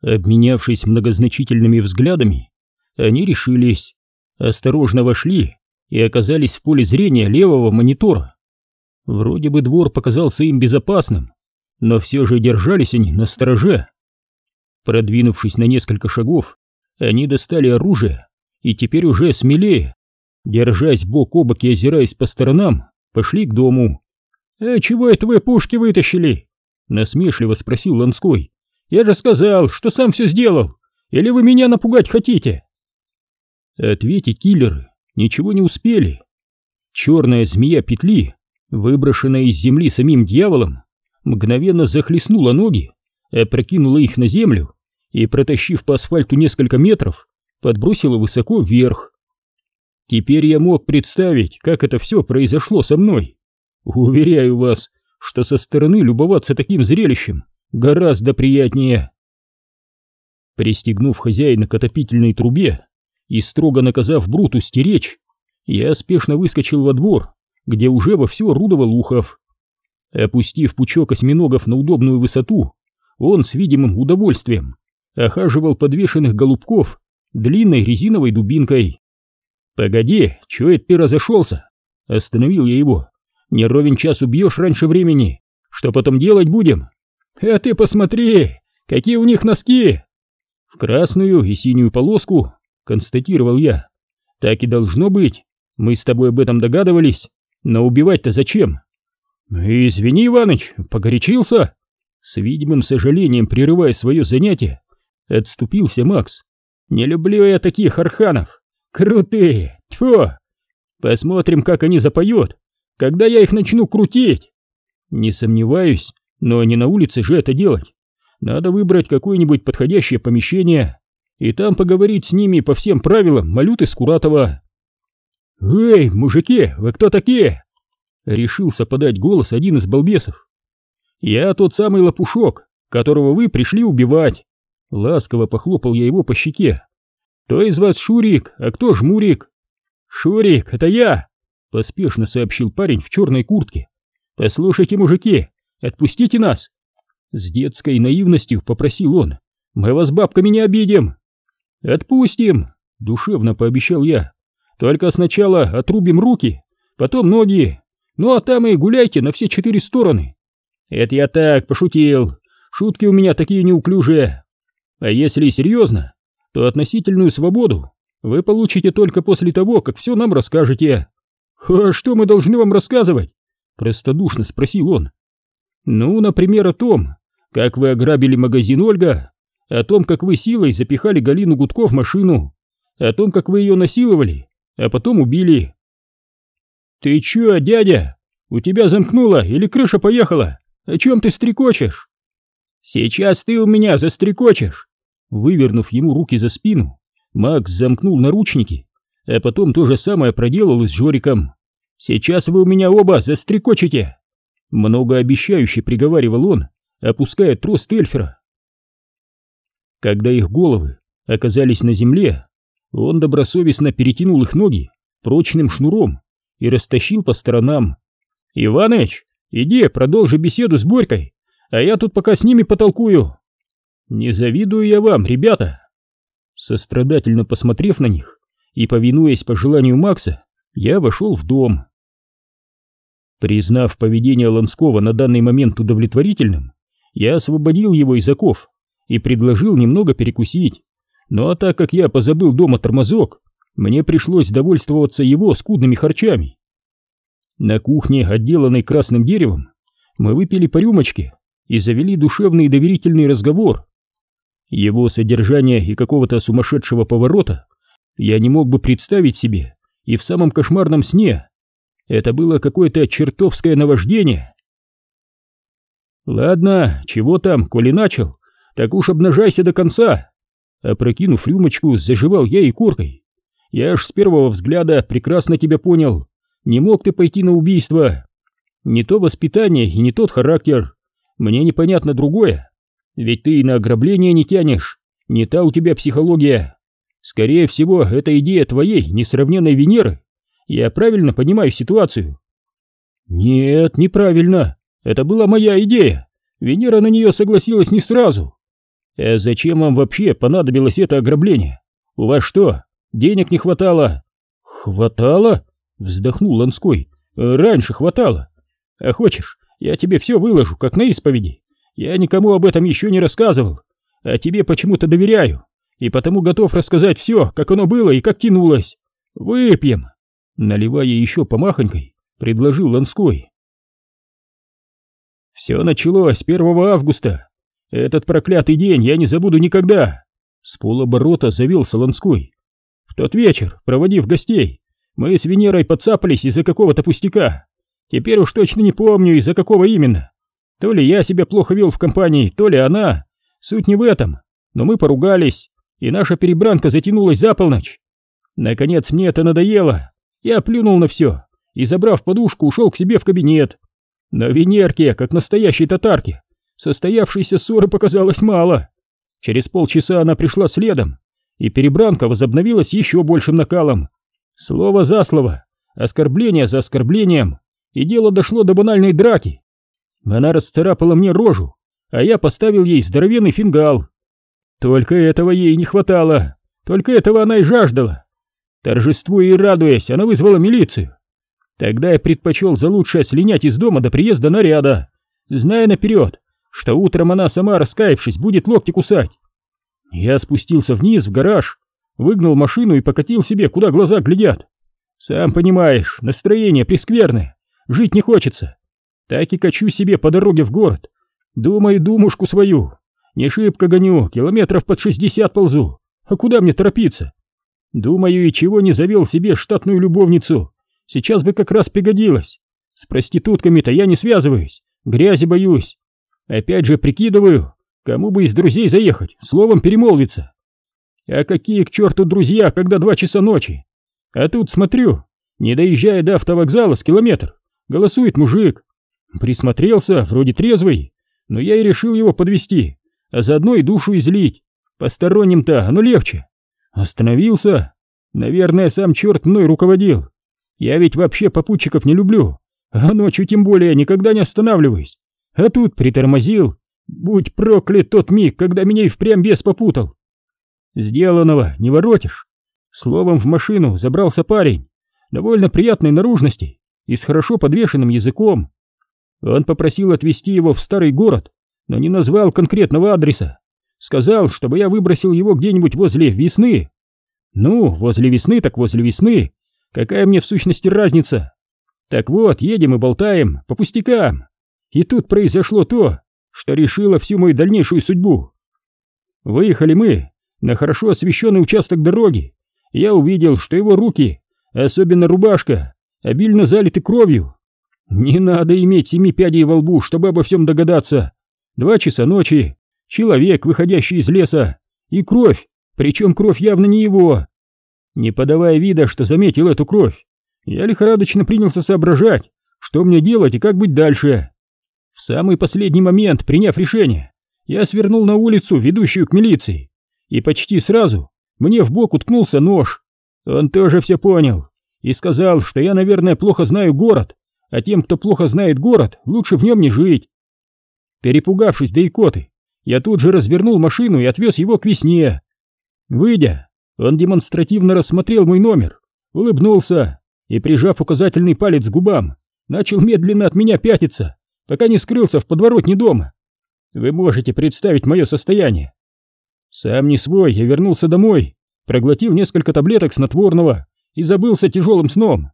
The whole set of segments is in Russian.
Обменявшись многозначительными взглядами, они решились, осторожно вошли и оказались в поле зрения левого монитора. Вроде бы двор показался им безопасным, но все же держались они на стороже. Продвинувшись на несколько шагов, они достали оружие и теперь уже смелее, держась бок о бок и озираясь по сторонам, пошли к дому. «Э, чего это вы пушки вытащили?» — насмешливо спросил Ланской. «Я же сказал, что сам все сделал. Или вы меня напугать хотите?» Ответить киллеры ничего не успели. Черная змея петли, выброшенная из земли самим дьяволом, мгновенно захлестнула ноги, опрокинула их на землю и, протащив по асфальту несколько метров, подбросила высоко вверх. Теперь я мог представить, как это все произошло со мной. Уверяю вас, что со стороны любоваться таким зрелищем гораздо приятнее. Пристегнув хозяина к отопительной трубе, и строго наказав Бруту стеречь, я спешно выскочил во двор, где уже вовсю орудовал Ухов. Опустив пучок осьминогов на удобную высоту, он с видимым удовольствием охаживал подвешенных голубков длинной резиновой дубинкой. «Погоди, чё это ты разошелся?» Остановил я его. «Не ровен час убьешь раньше времени. Что потом делать будем?» «А ты посмотри, какие у них носки!» В красную и синюю полоску констатировал я. Так и должно быть. Мы с тобой об этом догадывались. Но убивать-то зачем? Извини, Иваныч, погорячился. С видимым сожалением, прерывая свое занятие, отступился Макс. Не люблю я таких арханов. Крутые. Тьфу. Посмотрим, как они запоют, когда я их начну крутить. Не сомневаюсь, но не на улице же это делать. Надо выбрать какое-нибудь подходящее помещение и там поговорить с ними по всем правилам Малюты Скуратова. «Эй, мужики, вы кто такие?» Решился подать голос один из балбесов. «Я тот самый лопушок, которого вы пришли убивать». Ласково похлопал я его по щеке. «Кто из вас Шурик, а кто Жмурик?» «Шурик, это я!» Поспешно сообщил парень в черной куртке. «Послушайте, мужики, отпустите нас!» С детской наивностью попросил он. «Мы вас бабками не обидим!» «Отпустим!» — душевно пообещал я. «Только сначала отрубим руки, потом ноги, ну а там и гуляйте на все четыре стороны». «Это я так, пошутил. Шутки у меня такие неуклюжие. А если серьезно, то относительную свободу вы получите только после того, как все нам расскажете». «А что мы должны вам рассказывать?» — простодушно спросил он. «Ну, например, о том, как вы ограбили магазин Ольга, о том, как вы силой запихали Галину Гудко в машину, о том, как вы ее насиловали, а потом убили. «Ты чё, дядя? У тебя замкнуло или крыша поехала? О чем ты стрекочешь?» «Сейчас ты у меня застрекочешь!» Вывернув ему руки за спину, Макс замкнул наручники, а потом то же самое проделал с Жориком. «Сейчас вы у меня оба застрекочете!» Многообещающе приговаривал он, опуская трос Эльфера. Когда их головы оказались на земле, он добросовестно перетянул их ноги прочным шнуром и растащил по сторонам. «Иваныч, иди, продолжи беседу с Борькой, а я тут пока с ними потолкую». «Не завидую я вам, ребята!» Сострадательно посмотрев на них и повинуясь по желанию Макса, я вошел в дом. Признав поведение Ланского на данный момент удовлетворительным, я освободил его из оков и предложил немного перекусить. Ну а так как я позабыл дома тормозок, мне пришлось довольствоваться его скудными харчами. На кухне, отделанной красным деревом, мы выпили по рюмочке и завели душевный и доверительный разговор. Его содержание и какого-то сумасшедшего поворота я не мог бы представить себе и в самом кошмарном сне. Это было какое-то чертовское наваждение. Ладно, чего там, коли начал, так уж обнажайся до конца. Опрокинув рюмочку, заживал я и коркой. Я аж с первого взгляда прекрасно тебя понял. Не мог ты пойти на убийство. Не то воспитание и не тот характер. Мне непонятно другое. Ведь ты и на ограбление не тянешь. Не та у тебя психология. Скорее всего, это идея твоей несравненной Венеры. Я правильно понимаю ситуацию? Нет, неправильно. Это была моя идея. Венера на нее согласилась не сразу. «А зачем вам вообще понадобилось это ограбление? У вас что, денег не хватало?» «Хватало?» — вздохнул Ланской. «Раньше хватало. А хочешь, я тебе все выложу, как на исповеди. Я никому об этом еще не рассказывал, а тебе почему-то доверяю, и потому готов рассказать все, как оно было и как тянулось. Выпьем!» Наливая еще помахонькой, предложил Ланской. Все началось 1 августа. Этот проклятый день я не забуду никогда. С полоборота завел Солонской. В тот вечер, проводив гостей, мы с Венерой подцапались из-за какого-то пустяка. Теперь уж точно не помню, из-за какого именно. То ли я себя плохо вел в компании, то ли она. Суть не в этом. Но мы поругались, и наша перебранка затянулась за полночь. Наконец мне это надоело. Я плюнул на все и, забрав подушку, ушел к себе в кабинет. Но Венерке, как настоящей татарке, состоявшейся ссоры показалось мало. Через полчаса она пришла следом, и перебранка возобновилась еще большим накалом. Слово за слово, оскорбление за оскорблением, и дело дошло до банальной драки. Она расцарапала мне рожу, а я поставил ей здоровенный фингал. Только этого ей не хватало, только этого она и жаждала. Торжествуя и радуясь, она вызвала милицию. Тогда я предпочел за лучшее слинять из дома до приезда наряда, зная наперед, что утром она сама, раскаявшись, будет локти кусать. Я спустился вниз в гараж, выгнал машину и покатил себе, куда глаза глядят. Сам понимаешь, настроение прескверное, жить не хочется. Так и качу себе по дороге в город. Думаю, думушку свою. Не шибко гоню, километров под шестьдесят ползу. А куда мне торопиться? Думаю, и чего не завел себе штатную любовницу. Сейчас бы как раз пригодилось. С проститутками-то я не связываюсь, грязи боюсь. Опять же прикидываю, кому бы из друзей заехать, словом перемолвиться. А какие к черту друзья, когда два часа ночи? А тут смотрю, не доезжая до автовокзала с километр, голосует мужик. Присмотрелся, вроде трезвый, но я и решил его подвести, а заодно и душу излить. Посторонним-то оно легче. Остановился. Наверное, сам черт мной руководил. Я ведь вообще попутчиков не люблю, а ночью тем более никогда не останавливаюсь. А тут притормозил. Будь проклят тот миг, когда меня и впрямь бес попутал. Сделанного не воротишь. Словом, в машину забрался парень, довольно приятной наружности и с хорошо подвешенным языком. Он попросил отвезти его в старый город, но не назвал конкретного адреса. Сказал, чтобы я выбросил его где-нибудь возле весны. Ну, возле весны так возле весны. Какая мне в сущности разница? Так вот, едем и болтаем по пустякам. И тут произошло то, что решило всю мою дальнейшую судьбу. Выехали мы на хорошо освещенный участок дороги. Я увидел, что его руки, особенно рубашка, обильно залиты кровью. Не надо иметь семи пядей во лбу, чтобы обо всем догадаться. Два часа ночи, человек, выходящий из леса, и кровь, причем кровь явно не его. Не подавая вида, что заметил эту кровь, я лихорадочно принялся соображать, что мне делать и как быть дальше. В самый последний момент, приняв решение, я свернул на улицу, ведущую к милиции, и почти сразу мне в бок уткнулся нож. Он тоже все понял и сказал, что я, наверное, плохо знаю город, а тем, кто плохо знает город, лучше в нем не жить. Перепугавшись до икоты, я тут же развернул машину и отвез его к весне. Выйдя, он демонстративно рассмотрел мой номер, улыбнулся и, прижав указательный палец к губам, начал медленно от меня пятиться, пока не скрылся в подворотне дома. Вы можете представить мое состояние. Сам не свой, я вернулся домой, проглотил несколько таблеток снотворного и забылся тяжелым сном.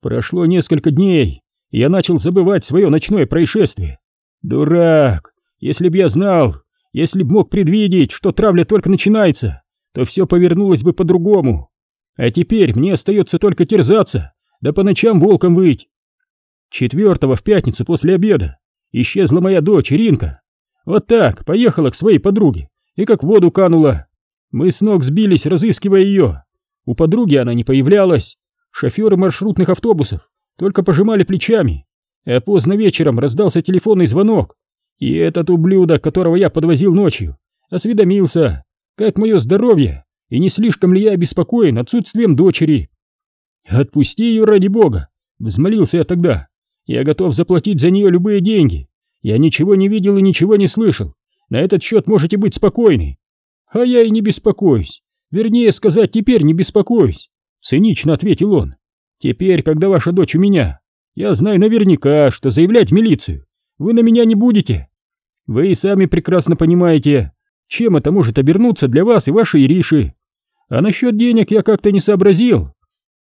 Прошло несколько дней, и я начал забывать свое ночное происшествие. Дурак! Если б я знал, если б мог предвидеть, что травля только начинается, то все повернулось бы по-другому. А теперь мне остается только терзаться, да по ночам волком выть. Четвертого в пятницу после обеда исчезла моя дочь Иринка. Вот так, поехала к своей подруге и как в воду канула. Мы с ног сбились, разыскивая ее. У подруги она не появлялась. Шоферы маршрутных автобусов только пожимали плечами. А поздно вечером раздался телефонный звонок. И этот ублюдок, которого я подвозил ночью, осведомился, как мое здоровье, и не слишком ли я обеспокоен отсутствием дочери. Отпусти ее ради бога, взмолился я тогда. Я готов заплатить за нее любые деньги. Я ничего не видел и ничего не слышал. На этот счет можете быть спокойны. А я и не беспокоюсь. Вернее сказать, теперь не беспокоюсь. Цинично ответил он. Теперь, когда ваша дочь у меня, я знаю наверняка, что заявлять в милицию вы на меня не будете. Вы и сами прекрасно понимаете, чем это может обернуться для вас и вашей Ириши. А насчет денег я как-то не сообразил.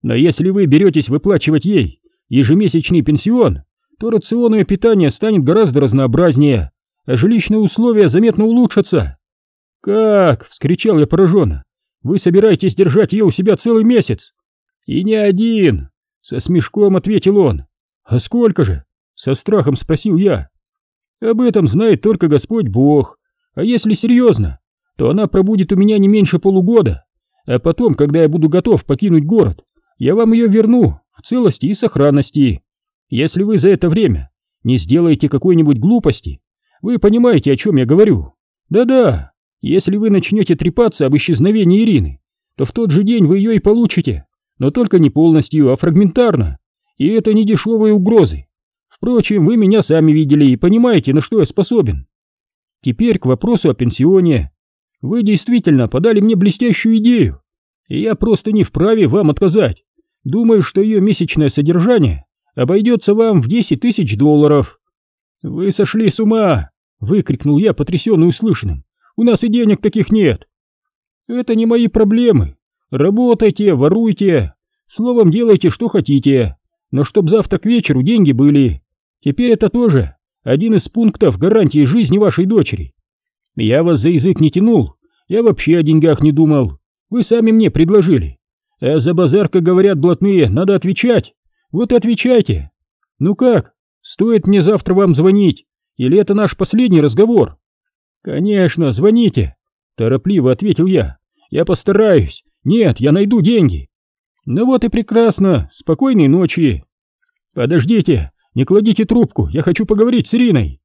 Но если вы беретесь выплачивать ей ежемесячный пенсион, то рацион ее питания станет гораздо разнообразнее, а жилищные условия заметно улучшатся. «Как?» — вскричал я пораженно. «Вы собираетесь держать ее у себя целый месяц?» «И не один!» — со смешком ответил он. «А сколько же?» — со страхом спросил я. «Об этом знает только Господь Бог. А если серьезно, то она пробудет у меня не меньше полугода, а потом, когда я буду готов покинуть город, я вам ее верну в целости и сохранности. Если вы за это время не сделаете какой-нибудь глупости, вы понимаете, о чем я говорю. Да-да, если вы начнете трепаться об исчезновении Ирины, то в тот же день вы ее и получите, но только не полностью, а фрагментарно. И это не дешевые угрозы. Впрочем, вы меня сами видели и понимаете, на что я способен. Теперь к вопросу о пенсионе. Вы действительно подали мне блестящую идею, и я просто не вправе вам отказать. Думаю, что ее месячное содержание обойдется вам в 10 тысяч долларов. Вы сошли с ума! Выкрикнул я, потрясенный услышанным. У нас и денег таких нет. Это не мои проблемы. Работайте, воруйте. Словом, делайте, что хотите. Но чтоб завтра к вечеру деньги были. Теперь это тоже один из пунктов гарантии жизни вашей дочери. Я вас за язык не тянул. Я вообще о деньгах не думал. Вы сами мне предложили. А за базар, как говорят блатные, надо отвечать. Вот и отвечайте. Ну как, стоит мне завтра вам звонить? Или это наш последний разговор? Конечно, звоните. Торопливо ответил я. Я постараюсь. Нет, я найду деньги. Ну вот и прекрасно. Спокойной ночи. Подождите, не кладите трубку, я хочу поговорить с Ириной.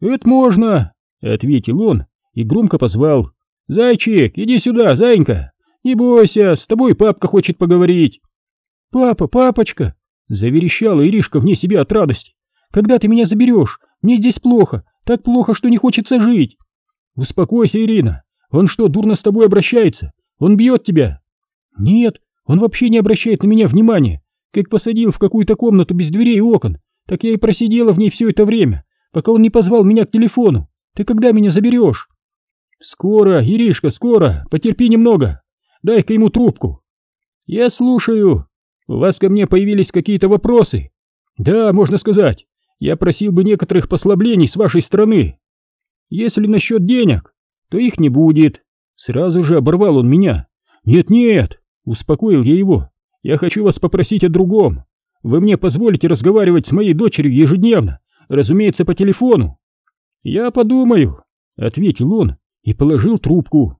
Это можно, ответил он и громко позвал. Зайчик, иди сюда, зайенька. Не бойся, с тобой папка хочет поговорить. Папа, папочка, заверещала Иришка вне себя от радости. Когда ты меня заберешь? Мне здесь плохо, так плохо, что не хочется жить. Успокойся, Ирина. Он что, дурно с тобой обращается? Он бьет тебя? Нет, он вообще не обращает на меня внимания. Как посадил в какую-то комнату без дверей и окон, так я и просидела в ней все это время, пока он не позвал меня к телефону. Ты когда меня заберешь? Скоро, Иришка, скоро. Потерпи немного. Дай-ка ему трубку. Я слушаю. У вас ко мне появились какие-то вопросы? Да, можно сказать. Я просил бы некоторых послаблений с вашей стороны. Если насчет денег, то их не будет. Сразу же оборвал он меня. Нет-нет, успокоил я его. Я хочу вас попросить о другом. Вы мне позволите разговаривать с моей дочерью ежедневно, разумеется, по телефону. Я подумаю, ответил он и положил трубку.